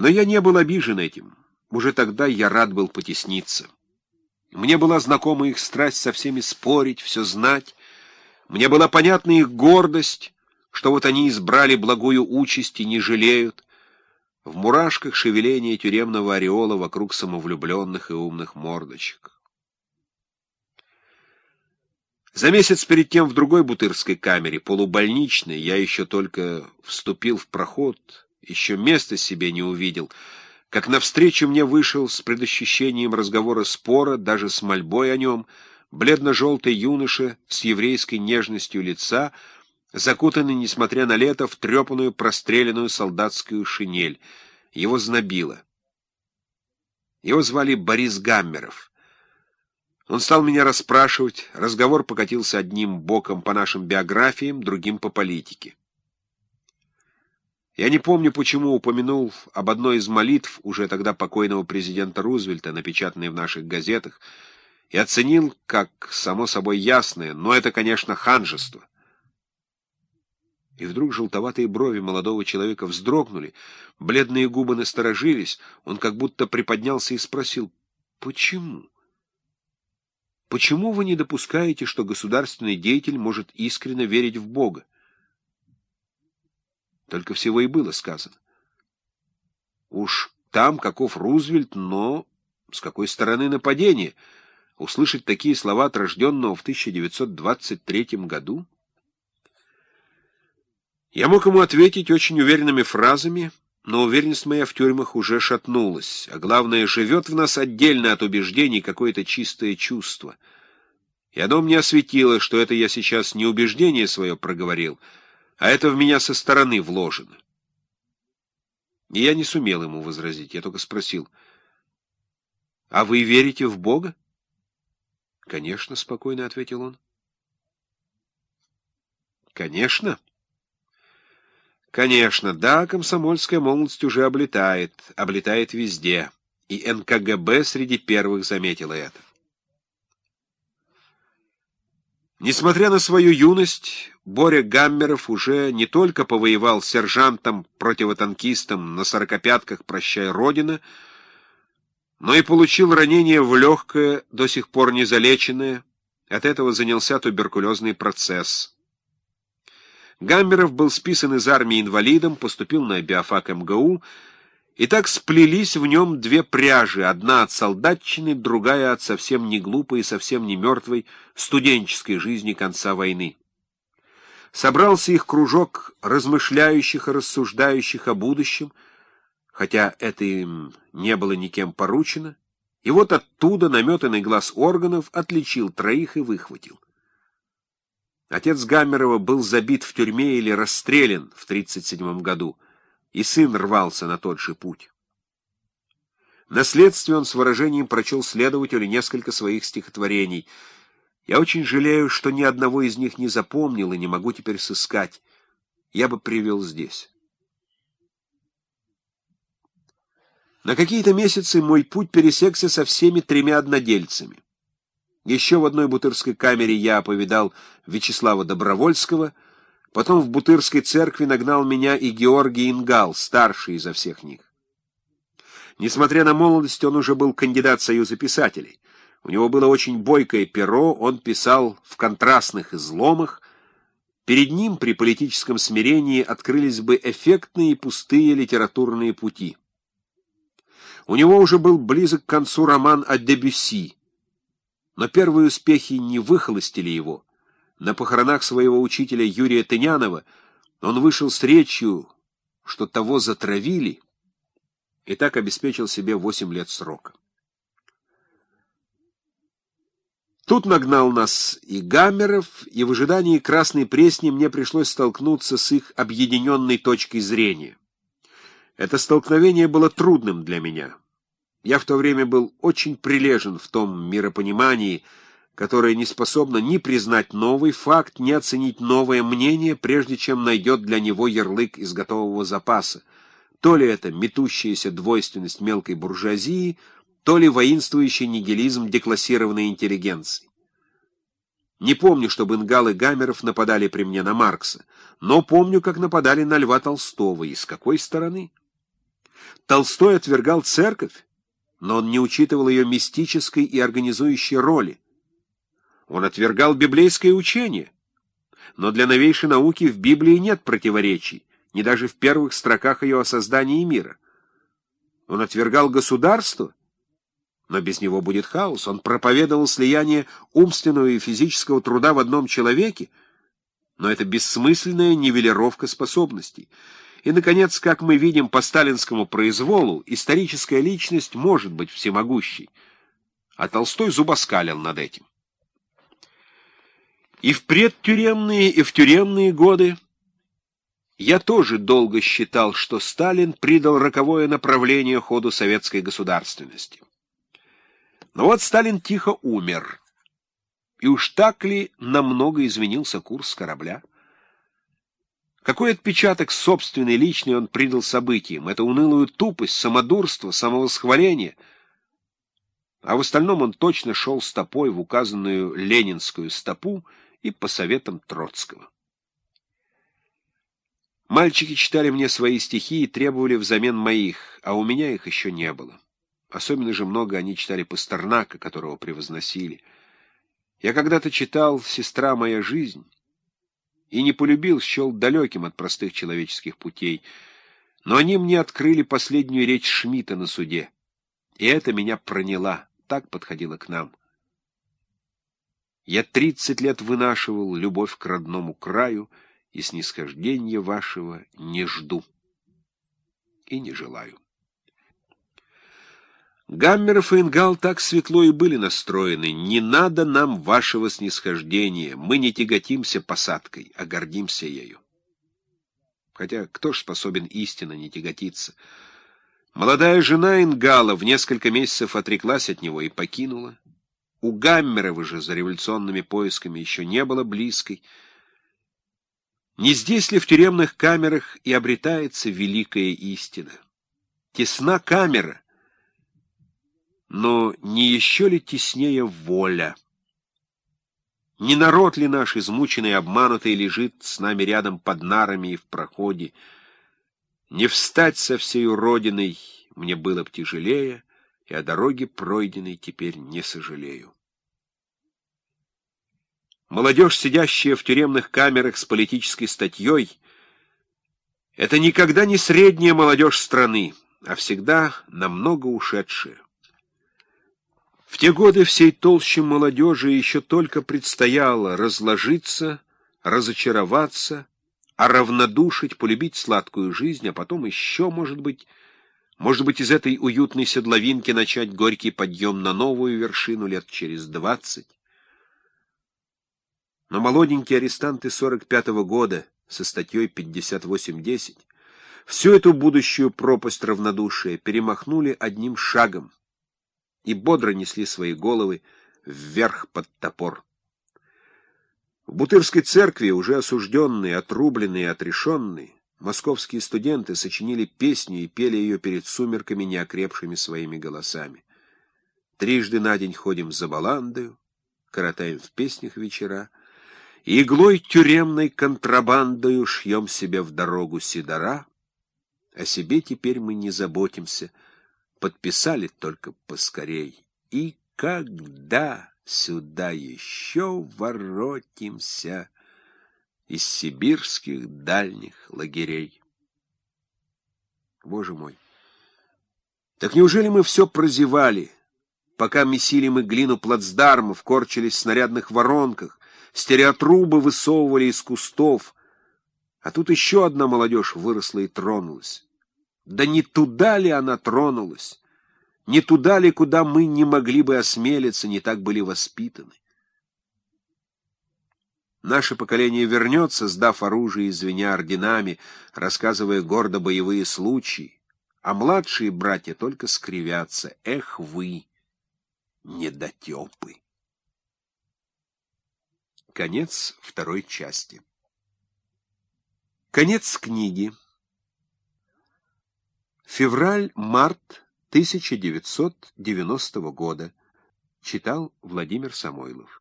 Но я не был обижен этим. Уже тогда я рад был потесниться. Мне была знакома их страсть со всеми спорить, все знать. Мне была понятна их гордость, что вот они избрали благую участь и не жалеют. В мурашках шевеление тюремного ореола вокруг самовлюбленных и умных мордочек. За месяц перед тем в другой бутырской камере, полубольничной, я еще только вступил в проход, еще места себе не увидел, как навстречу мне вышел с предощущением разговора спора, даже с мольбой о нем, бледно-желтый юноша с еврейской нежностью лица, закутанный, несмотря на лето, в трепанную простреленную солдатскую шинель. Его знобило. Его звали Борис Гаммеров. Он стал меня расспрашивать, разговор покатился одним боком по нашим биографиям, другим по политике. Я не помню, почему упомянул об одной из молитв уже тогда покойного президента Рузвельта, напечатанной в наших газетах, и оценил, как само собой ясное, но это, конечно, ханжество. И вдруг желтоватые брови молодого человека вздрогнули, бледные губы насторожились, он как будто приподнялся и спросил, «Почему?» Почему вы не допускаете, что государственный деятель может искренне верить в Бога? Только всего и было сказано. Уж там, каков Рузвельт, но с какой стороны нападение? Услышать такие слова от рожденного в 1923 году? Я мог ему ответить очень уверенными фразами, но уверенность моя в тюрьмах уже шатнулась, а главное, живет в нас отдельно от убеждений какое-то чистое чувство. И оно мне осветило, что это я сейчас не убеждение свое проговорил, а это в меня со стороны вложено. И я не сумел ему возразить, я только спросил, «А вы верите в Бога?» «Конечно», — спокойно ответил он. «Конечно». Конечно, да, комсомольская молодость уже облетает, облетает везде, и НКГБ среди первых заметила это. Несмотря на свою юность, Боря Гаммеров уже не только повоевал сержантом-противотанкистом на сорокопятках «Прощай, Родина», но и получил ранение в легкое, до сих пор не залеченное, от этого занялся туберкулезный процесс. Гаммеров был списан из армии инвалидом, поступил на биофак МГУ, и так сплелись в нем две пряжи, одна от солдатчины, другая от совсем не глупой и совсем не мертвой студенческой жизни конца войны. Собрался их кружок размышляющих и рассуждающих о будущем, хотя это им не было никем поручено, и вот оттуда наметанный глаз органов отличил троих и выхватил. Отец Гаммерова был забит в тюрьме или расстрелян в 1937 году, и сын рвался на тот же путь. На следствии он с выражением прочел следователю несколько своих стихотворений. Я очень жалею, что ни одного из них не запомнил и не могу теперь сыскать. Я бы привел здесь. На какие-то месяцы мой путь пересекся со всеми тремя однодельцами. Еще в одной бутырской камере я повидал Вячеслава Добровольского, потом в Бутырской церкви нагнал меня и Георгий Ингал, старший изо всех них. Несмотря на молодость, он уже был кандидат Союза писателей. У него было очень бойкое перо, он писал в контрастных изломах. Перед ним при политическом смирении открылись бы эффектные и пустые литературные пути. У него уже был близок к концу роман о Дебюсси, но первые успехи не выхолостили его. На похоронах своего учителя Юрия Тынянова он вышел с речью, что того затравили, и так обеспечил себе восемь лет срока. Тут нагнал нас и Гаммеров, и в ожидании Красной Пресни мне пришлось столкнуться с их объединенной точкой зрения. Это столкновение было трудным для меня. Я в то время был очень прилежен в том миропонимании, которое не способно ни признать новый факт, ни оценить новое мнение, прежде чем найдет для него ярлык из готового запаса. То ли это метущаяся двойственность мелкой буржуазии, то ли воинствующий нигилизм деклассированной интеллигенции. Не помню, чтобы Ингал и Гамеров нападали при мне на Маркса, но помню, как нападали на Льва Толстого и с какой стороны. Толстой отвергал церковь, но он не учитывал ее мистической и организующей роли. Он отвергал библейское учение, но для новейшей науки в Библии нет противоречий, ни даже в первых строках ее о создании мира. Он отвергал государство, но без него будет хаос. Он проповедовал слияние умственного и физического труда в одном человеке, но это бессмысленная нивелировка способностей. И, наконец, как мы видим по сталинскому произволу, историческая личность может быть всемогущей, а Толстой зубоскалил над этим. И в предтюремные, и в тюремные годы я тоже долго считал, что Сталин придал роковое направление ходу советской государственности. Но вот Сталин тихо умер. И уж так ли намного изменился курс корабля? Какой отпечаток собственный, личный он придал событиям? Это унылую тупость, самодурство, самовосхваление. А в остальном он точно шел стопой в указанную ленинскую стопу и по советам Троцкого. Мальчики читали мне свои стихи и требовали взамен моих, а у меня их еще не было. Особенно же много они читали Пастернака, которого превозносили. Я когда-то читал «Сестра моя жизнь» и не полюбил, счел далеким от простых человеческих путей. Но они мне открыли последнюю речь Шмидта на суде. И это меня проняло, так подходило к нам. Я тридцать лет вынашивал любовь к родному краю, и снисхождения вашего не жду и не желаю. Гаммеров и Ингал так светло и были настроены. Не надо нам вашего снисхождения. Мы не тяготимся посадкой, а гордимся ею. Хотя кто ж способен истинно не тяготиться? Молодая жена Ингала в несколько месяцев отреклась от него и покинула. У Гаммерова же за революционными поисками еще не было близкой. Не здесь ли в тюремных камерах и обретается великая истина? Тесна камера — но не еще ли теснее воля? Не народ ли наш, измученный и обманутый, лежит с нами рядом под нарами и в проходе? Не встать со всей родиной мне было б тяжелее, и о дороге пройденной теперь не сожалею. Молодежь, сидящая в тюремных камерах с политической статьей, это никогда не средняя молодежь страны, а всегда намного ушедшая. В те годы всей толще молодежи еще только предстояло разложиться, разочароваться, а равнодушить, полюбить сладкую жизнь, а потом еще, может быть, может быть, из этой уютной седловинки начать горький подъем на новую вершину лет через двадцать. Но молоденькие арестанты 45-го года со статьей 58.10 всю эту будущую пропасть равнодушия перемахнули одним шагом и бодро несли свои головы вверх под топор. В Бутырской церкви, уже осужденные, отрубленные отрешенные, московские студенты сочинили песню и пели ее перед сумерками неокрепшими своими голосами. Трижды на день ходим за баландою, коротаем в песнях вечера, иглой тюремной контрабандою шьем себе в дорогу сидора, о себе теперь мы не заботимся — подписали только поскорей. И когда сюда еще воротимся из сибирских дальних лагерей? Боже мой! Так неужели мы все прозевали, пока месили мы глину плацдармов, корчились в снарядных воронках, стереотрубы высовывали из кустов, а тут еще одна молодежь выросла и тронулась. Да не туда ли она тронулась? Не туда ли, куда мы не могли бы осмелиться, не так были воспитаны? Наше поколение вернется, сдав оружие и звеня орденами, рассказывая гордо боевые случаи, а младшие братья только скривятся. Эх вы, недотепы! Конец второй части. Конец книги. Февраль-март 1990 года. Читал Владимир Самойлов.